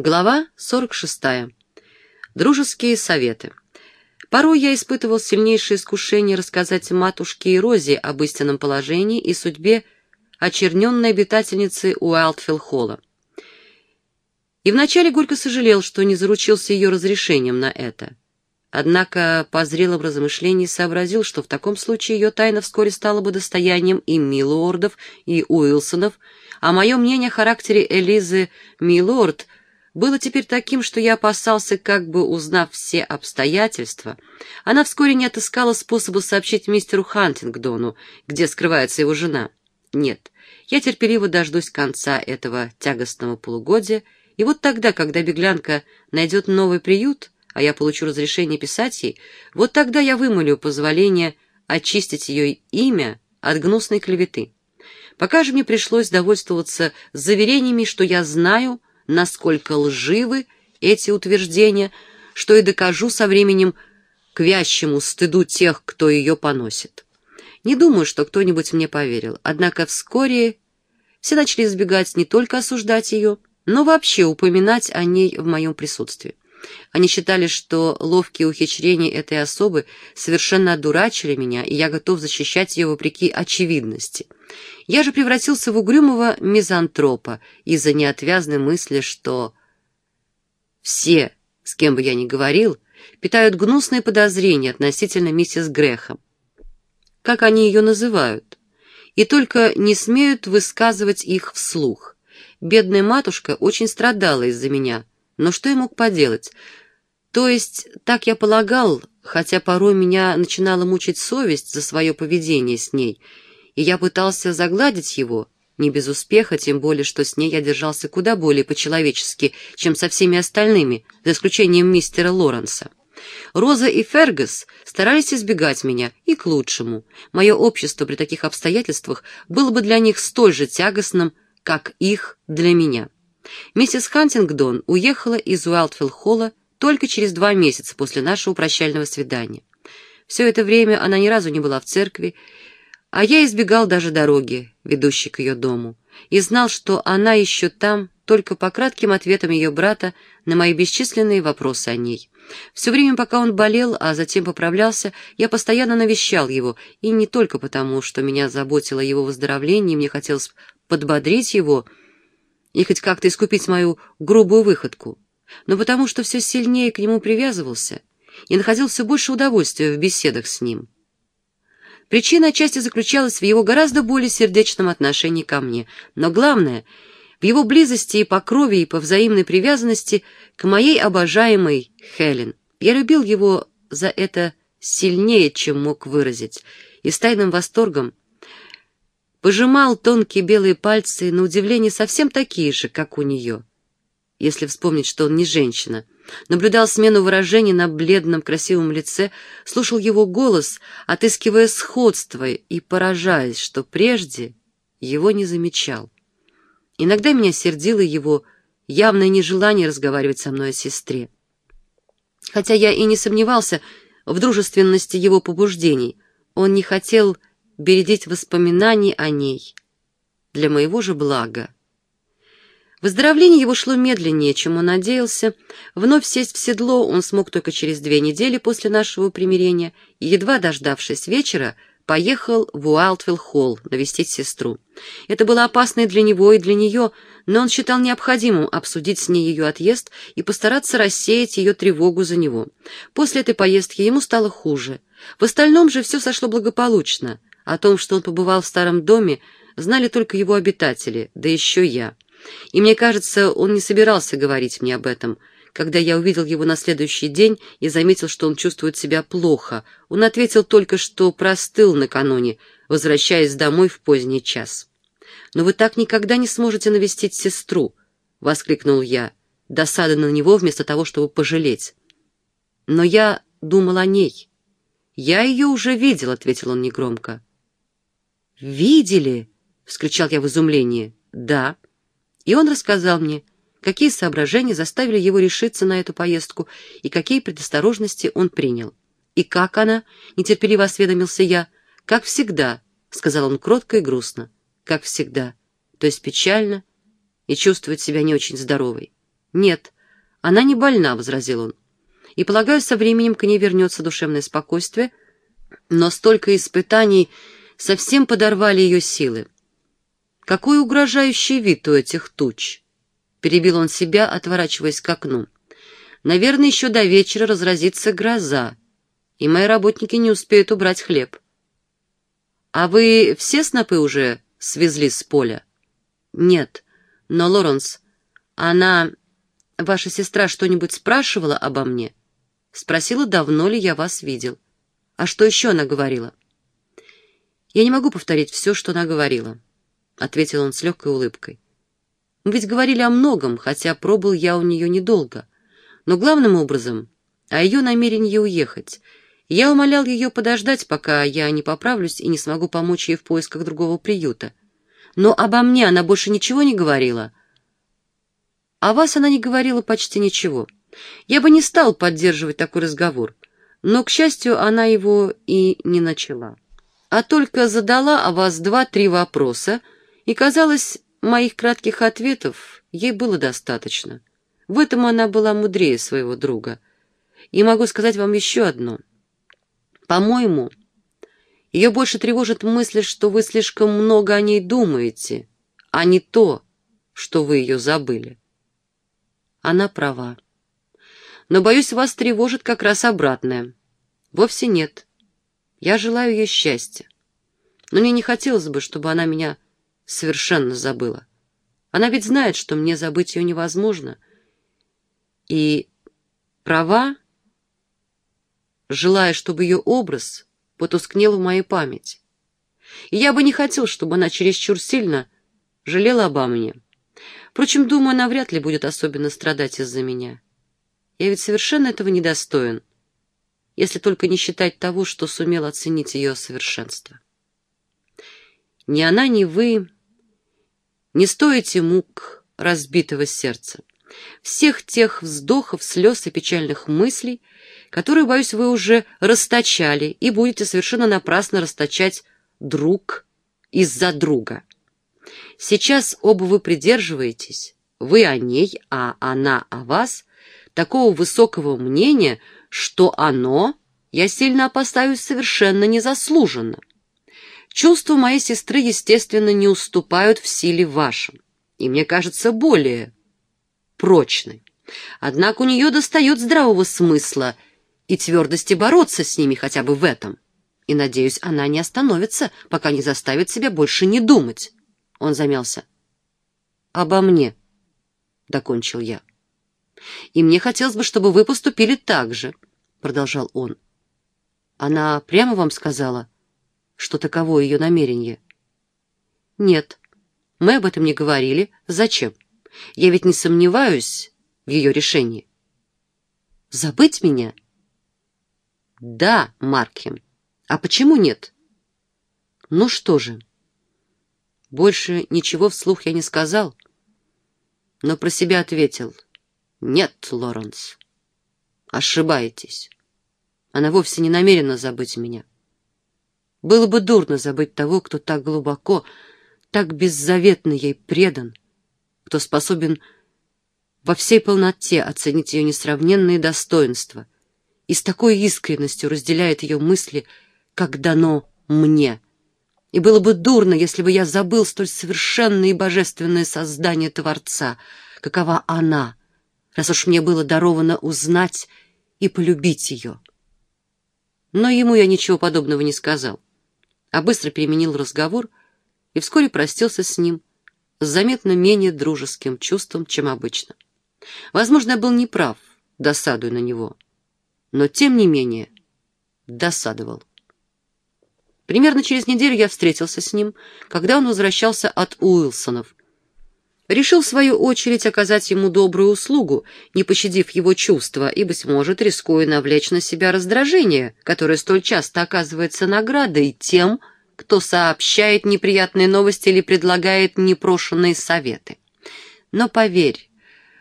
Глава 46. Дружеские советы. Порой я испытывал сильнейшее искушение рассказать матушке и Розе об истинном положении и судьбе очерненной обитательницы Уайлдфилл-Холла. И вначале горько сожалел, что не заручился ее разрешением на это. Однако по зрелом размышлении сообразил, что в таком случае ее тайна вскоре стала бы достоянием и Милуордов, и Уилсонов, а мое мнение о характере Элизы Милуорд — было теперь таким, что я опасался, как бы узнав все обстоятельства, она вскоре не отыскала способа сообщить мистеру Хантингдону, где скрывается его жена. Нет, я терпеливо дождусь конца этого тягостного полугодия, и вот тогда, когда беглянка найдет новый приют, а я получу разрешение писать ей, вот тогда я вымолю позволение очистить ее имя от гнусной клеветы. Пока же мне пришлось довольствоваться заверениями, что я знаю, насколько лживы эти утверждения, что и докажу со временем к вящему стыду тех, кто ее поносит. Не думаю, что кто-нибудь мне поверил, однако вскоре все начали избегать не только осуждать ее, но вообще упоминать о ней в моем присутствии. Они считали, что ловкие ухищрения этой особы совершенно одурачили меня, и я готов защищать ее вопреки очевидности. Я же превратился в угрюмого мизантропа из-за неотвязной мысли, что все, с кем бы я ни говорил, питают гнусные подозрения относительно миссис Грэхэм. Как они ее называют? И только не смеют высказывать их вслух. Бедная матушка очень страдала из-за меня, но что я мог поделать? То есть, так я полагал, хотя порой меня начинала мучить совесть за свое поведение с ней — и я пытался загладить его, не без успеха, тем более, что с ней я держался куда более по-человечески, чем со всеми остальными, за исключением мистера Лоренса. Роза и Фергас старались избегать меня, и к лучшему. Мое общество при таких обстоятельствах было бы для них столь же тягостным, как их для меня. Миссис Хантингдон уехала из Уайлдфилл-Холла только через два месяца после нашего прощального свидания. Все это время она ни разу не была в церкви, а я избегал даже дороги, ведущей к ее дому, и знал, что она еще там только по кратким ответам ее брата на мои бесчисленные вопросы о ней. Все время, пока он болел, а затем поправлялся, я постоянно навещал его, и не только потому, что меня заботило его выздоровление, мне хотелось подбодрить его и хоть как-то искупить мою грубую выходку, но потому что все сильнее к нему привязывался и находил все больше удовольствия в беседах с ним. Причина отчасти заключалась в его гораздо более сердечном отношении ко мне, но главное — в его близости и по крови, и по взаимной привязанности к моей обожаемой Хелен. Я любил его за это сильнее, чем мог выразить, и с тайным восторгом пожимал тонкие белые пальцы, на удивление совсем такие же, как у нее, если вспомнить, что он не женщина — наблюдал смену выражений на бледном красивом лице, слушал его голос, отыскивая сходство и поражаясь, что прежде его не замечал. Иногда меня сердило его явное нежелание разговаривать со мной о сестре. Хотя я и не сомневался в дружественности его побуждений, он не хотел бередить воспоминаний о ней для моего же блага. Выздоровление его шло медленнее, чем он надеялся. Вновь сесть в седло он смог только через две недели после нашего примирения и, едва дождавшись вечера, поехал в Уайлдвилл-Холл навестить сестру. Это было опасно и для него, и для нее, но он считал необходимым обсудить с ней ее отъезд и постараться рассеять ее тревогу за него. После этой поездки ему стало хуже. В остальном же все сошло благополучно. О том, что он побывал в старом доме, знали только его обитатели, да еще я. И мне кажется, он не собирался говорить мне об этом. Когда я увидел его на следующий день и заметил, что он чувствует себя плохо, он ответил только, что простыл накануне, возвращаясь домой в поздний час. «Но вы так никогда не сможете навестить сестру!» — воскликнул я, досада на него вместо того, чтобы пожалеть. «Но я думал о ней». «Я ее уже видел», — ответил он негромко. «Видели?» — вскричал я в изумлении. «Да». И он рассказал мне, какие соображения заставили его решиться на эту поездку и какие предосторожности он принял. «И как она?» — нетерпеливо осведомился я. «Как всегда», — сказал он кротко и грустно. «Как всегда. То есть печально и чувствует себя не очень здоровой». «Нет, она не больна», — возразил он. «И, полагаю, со временем к ней вернется душевное спокойствие, но столько испытаний совсем подорвали ее силы. Какой угрожающий вид у этих туч!» — перебил он себя, отворачиваясь к окну. «Наверное, еще до вечера разразится гроза, и мои работники не успеют убрать хлеб». «А вы все снопы уже свезли с поля?» «Нет, но, Лоренс, она... Ваша сестра что-нибудь спрашивала обо мне?» «Спросила, давно ли я вас видел. А что еще она говорила?» «Я не могу повторить все, что она говорила», — ответил он с легкой улыбкой. «Мы ведь говорили о многом, хотя пробыл я у нее недолго, но главным образом о ее намерении уехать. Я умолял ее подождать, пока я не поправлюсь и не смогу помочь ей в поисках другого приюта. Но обо мне она больше ничего не говорила. О вас она не говорила почти ничего. Я бы не стал поддерживать такой разговор, но, к счастью, она его и не начала. А только задала о вас два-три вопроса, и, казалось, моих кратких ответов ей было достаточно. В этом она была мудрее своего друга. И могу сказать вам еще одно — по-моему, ее больше тревожит мысль, что вы слишком много о ней думаете, а не то, что вы ее забыли. Она права. Но, боюсь, вас тревожит как раз обратное. Вовсе нет. Я желаю ей счастья. Но мне не хотелось бы, чтобы она меня совершенно забыла. Она ведь знает, что мне забыть ее невозможно. И права желая, чтобы ее образ потускнел в моей памяти. И я бы не хотел, чтобы она чересчур сильно жалела обо мне. Впрочем, думаю, она вряд ли будет особенно страдать из-за меня. Я ведь совершенно этого недостоин, если только не считать того, что сумел оценить ее совершенство. Ни она, ни вы не стоите мук разбитого сердца, всех тех вздохов, слез и печальных мыслей, которую, боюсь, вы уже расточали и будете совершенно напрасно расточать друг из-за друга. Сейчас оба вы придерживаетесь, вы о ней, а она о вас, такого высокого мнения, что оно, я сильно опасаюсь, совершенно незаслуженно. Чувства моей сестры, естественно, не уступают в силе вашим, и мне кажется более прочной. Однако у нее достает здравого смысла – и твердости бороться с ними хотя бы в этом. И, надеюсь, она не остановится, пока не заставит себя больше не думать. Он замялся. «Обо мне», — докончил я. «И мне хотелось бы, чтобы вы поступили так же», — продолжал он. «Она прямо вам сказала, что таково ее намерение?» «Нет, мы об этом не говорили. Зачем? Я ведь не сомневаюсь в ее решении». «Забыть меня?» Да, Маркхем. А почему нет? Ну что же. Больше ничего вслух я не сказал, но про себя ответил. Нет, Лоренс, ошибаетесь. Она вовсе не намерена забыть меня. Было бы дурно забыть того, кто так глубоко, так беззаветно ей предан, кто способен во всей полноте оценить ее несравненные достоинства — и с такой искренностью разделяет ее мысли, как дано мне. И было бы дурно, если бы я забыл столь совершенное и божественное создание Творца, какова она, раз уж мне было даровано узнать и полюбить ее. Но ему я ничего подобного не сказал, а быстро переменил разговор и вскоре простился с ним с заметно менее дружеским чувством, чем обычно. Возможно, я был неправ, досадуя на него но, тем не менее, досадовал. Примерно через неделю я встретился с ним, когда он возвращался от Уилсонов. Решил, в свою очередь, оказать ему добрую услугу, не пощадив его чувства, и, быть может, рискуя навлечь на себя раздражение, которое столь часто оказывается наградой тем, кто сообщает неприятные новости или предлагает непрошенные советы. Но поверь,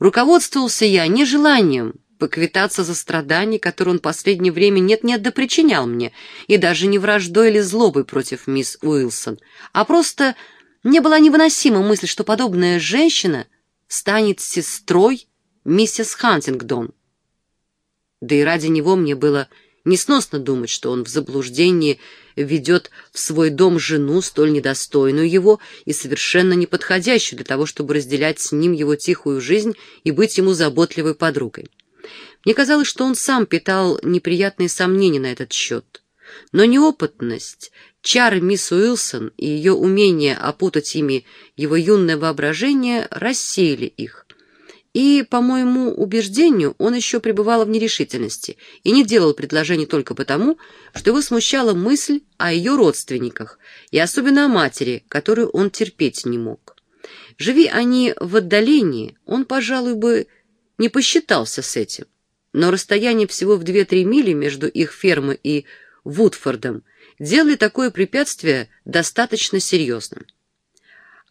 руководствовался я не желанием поквитаться за страдания, которые он последнее время нет-нет да причинял мне, и даже не враждой или злобой против мисс Уилсон, а просто мне была невыносима мысль, что подобная женщина станет сестрой миссис Хантингдон. Да и ради него мне было несносно думать, что он в заблуждении ведет в свой дом жену, столь недостойную его и совершенно неподходящую для того, чтобы разделять с ним его тихую жизнь и быть ему заботливой подругой. Мне казалось, что он сам питал неприятные сомнения на этот счет. Но неопытность, чары мисс Уилсон и ее умение опутать ими его юное воображение рассеяли их. И, по моему убеждению, он еще пребывал в нерешительности и не делал предложений только потому, что его смущала мысль о ее родственниках, и особенно о матери, которую он терпеть не мог. Живи они в отдалении, он, пожалуй, бы не посчитался с этим. Но расстояние всего в 2-3 мили между их фермой и Вудфордом делали такое препятствие достаточно серьезным.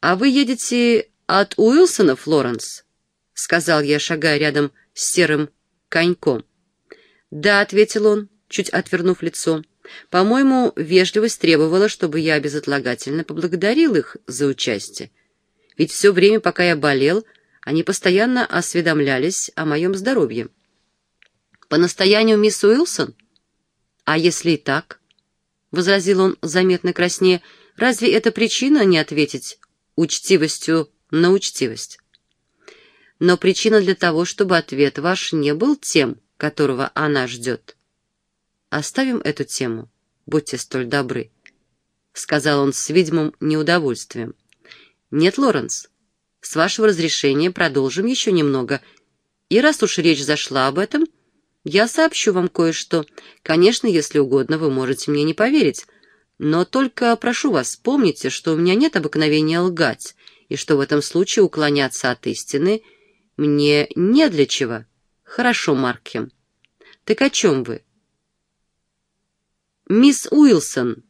«А вы едете от Уилсона, Флоренс?» — сказал я, шагая рядом с серым коньком. «Да», — ответил он, чуть отвернув лицо. «По-моему, вежливость требовала, чтобы я безотлагательно поблагодарил их за участие. Ведь все время, пока я болел, они постоянно осведомлялись о моем здоровье». «По настоянию мисс Уилсон?» «А если и так?» — возразил он заметно краснее. «Разве это причина не ответить учтивостью на учтивость?» «Но причина для того, чтобы ответ ваш не был тем, которого она ждет». «Оставим эту тему, будьте столь добры», — сказал он с видимым неудовольствием. «Нет, Лоренс, с вашего разрешения продолжим еще немного, и раз уж речь зашла об этом, — я сообщу вам кое-что. Конечно, если угодно, вы можете мне не поверить. Но только прошу вас, помните, что у меня нет обыкновения лгать, и что в этом случае уклоняться от истины мне не для чего. Хорошо, Маркхем. Так о чем вы? Мисс Уилсон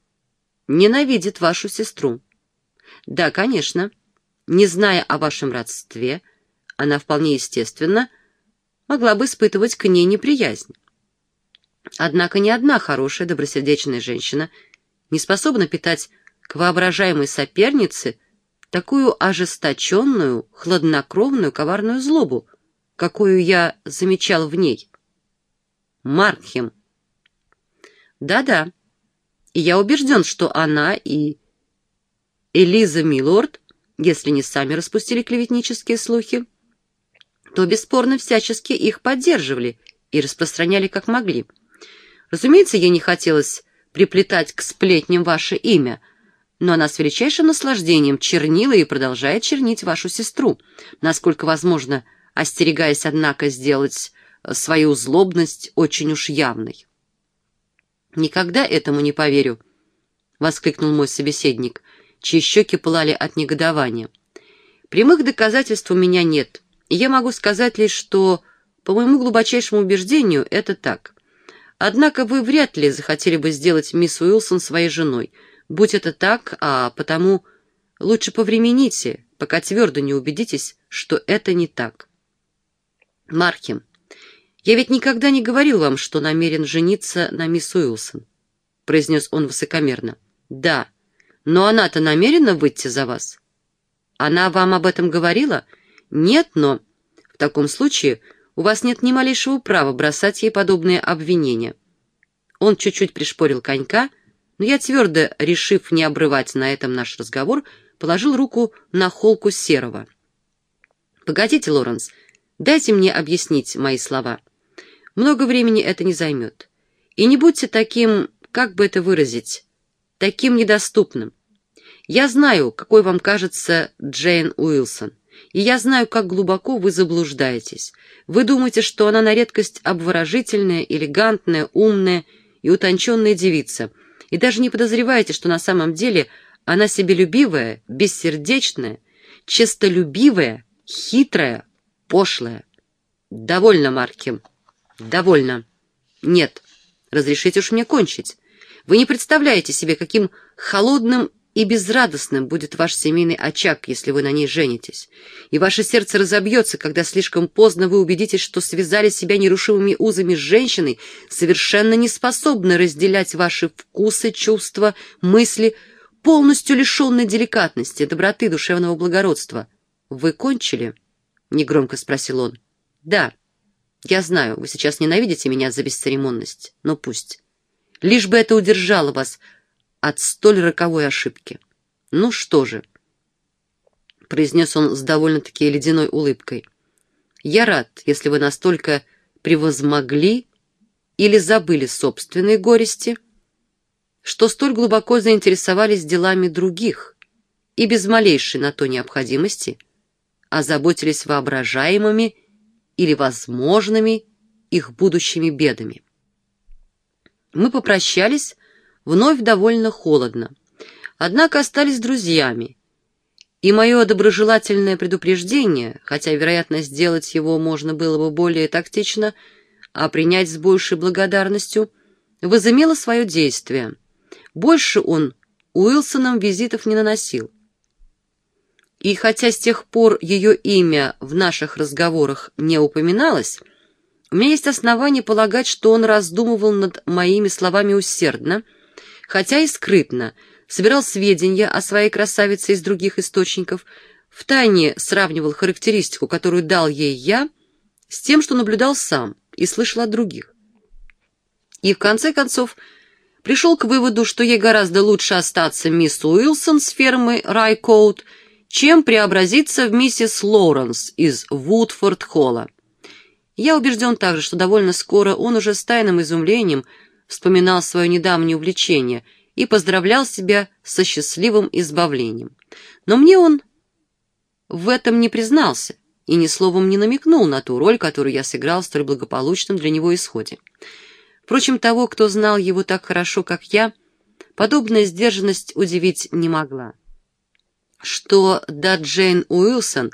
ненавидит вашу сестру. Да, конечно. Не зная о вашем родстве, она вполне естественно могла бы испытывать к ней неприязнь. Однако ни одна хорошая, добросердечная женщина не способна питать к воображаемой сопернице такую ожесточенную, хладнокровную, коварную злобу, какую я замечал в ней. Маркхем. Да-да, и я убежден, что она и Элиза Милорд, если не сами распустили клеветнические слухи, то бесспорно всячески их поддерживали и распространяли как могли. Разумеется, ей не хотелось приплетать к сплетням ваше имя, но она с величайшим наслаждением чернила и продолжает чернить вашу сестру, насколько возможно, остерегаясь, однако, сделать свою злобность очень уж явной. «Никогда этому не поверю», — воскликнул мой собеседник, чьи щеки пылали от негодования. «Прямых доказательств у меня нет» я могу сказать лишь, что, по моему глубочайшему убеждению, это так. Однако вы вряд ли захотели бы сделать мисс Уилсон своей женой. Будь это так, а потому лучше повремените, пока твердо не убедитесь, что это не так. Мархем, я ведь никогда не говорил вам, что намерен жениться на мисс Уилсон, произнес он высокомерно. Да, но она-то намерена выйти за вас. Она вам об этом говорила? — «Нет, но...» «В таком случае у вас нет ни малейшего права бросать ей подобные обвинения». Он чуть-чуть пришпорил конька, но я, твердо решив не обрывать на этом наш разговор, положил руку на холку серого. «Погодите, Лоренс, дайте мне объяснить мои слова. Много времени это не займет. И не будьте таким, как бы это выразить, таким недоступным. Я знаю, какой вам кажется Джейн Уилсон. И я знаю, как глубоко вы заблуждаетесь. Вы думаете, что она на редкость обворожительная, элегантная, умная и утонченная девица, и даже не подозреваете, что на самом деле она себелюбивая, бессердечная, честолюбивая, хитрая, пошлая. Довольно, Марки, довольно. Нет, разрешите уж мне кончить. Вы не представляете себе, каким холодным и безрадостным будет ваш семейный очаг, если вы на ней женитесь. И ваше сердце разобьется, когда слишком поздно вы убедитесь, что связали себя нерушимыми узами с женщиной, совершенно не способной разделять ваши вкусы, чувства, мысли, полностью лишенной деликатности, доброты, душевного благородства. «Вы кончили?» — негромко спросил он. Да, я знаю, вы сейчас ненавидите меня за бесцеремонность, но пусть. Лишь бы это удержало вас от столь роковой ошибки. Ну что же, произнес он с довольно-таки ледяной улыбкой. Я рад, если вы настолько превозмогли или забыли собственные горести, что столь глубоко заинтересовались делами других и без малейшей на то необходимости озаботились воображаемыми или возможными их будущими бедами. Мы попрощались вновь довольно холодно, однако остались друзьями, и мое доброжелательное предупреждение, хотя, вероятно, сделать его можно было бы более тактично, а принять с большей благодарностью, возымело свое действие. Больше он Уилсоном визитов не наносил. И хотя с тех пор ее имя в наших разговорах не упоминалось, у меня есть основания полагать, что он раздумывал над моими словами усердно, хотя и скрытно, собирал сведения о своей красавице из других источников, втайне сравнивал характеристику, которую дал ей я, с тем, что наблюдал сам и слышал от других. И в конце концов пришел к выводу, что ей гораздо лучше остаться мисс Уилсон с фермы Райкоут, чем преобразиться в миссис Лоуренс из Вудфорд-Холла. Я убежден также, что довольно скоро он уже с тайным изумлением вспоминал свое недавнее увлечение и поздравлял себя со счастливым избавлением. Но мне он в этом не признался и ни словом не намекнул на ту роль, которую я сыграл в столь благополучном для него исходе. Впрочем, того, кто знал его так хорошо, как я, подобная сдержанность удивить не могла. Что до Джейн Уилсон,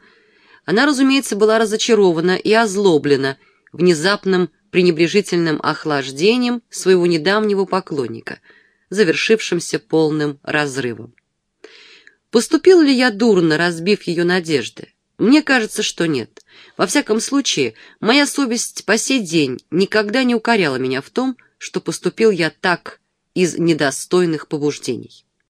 она, разумеется, была разочарована и озлоблена внезапным пренебрежительным охлаждением своего недавнего поклонника, завершившимся полным разрывом. Поступил ли я дурно, разбив ее надежды? Мне кажется, что нет. Во всяком случае, моя совесть по сей день никогда не укоряла меня в том, что поступил я так из недостойных побуждений.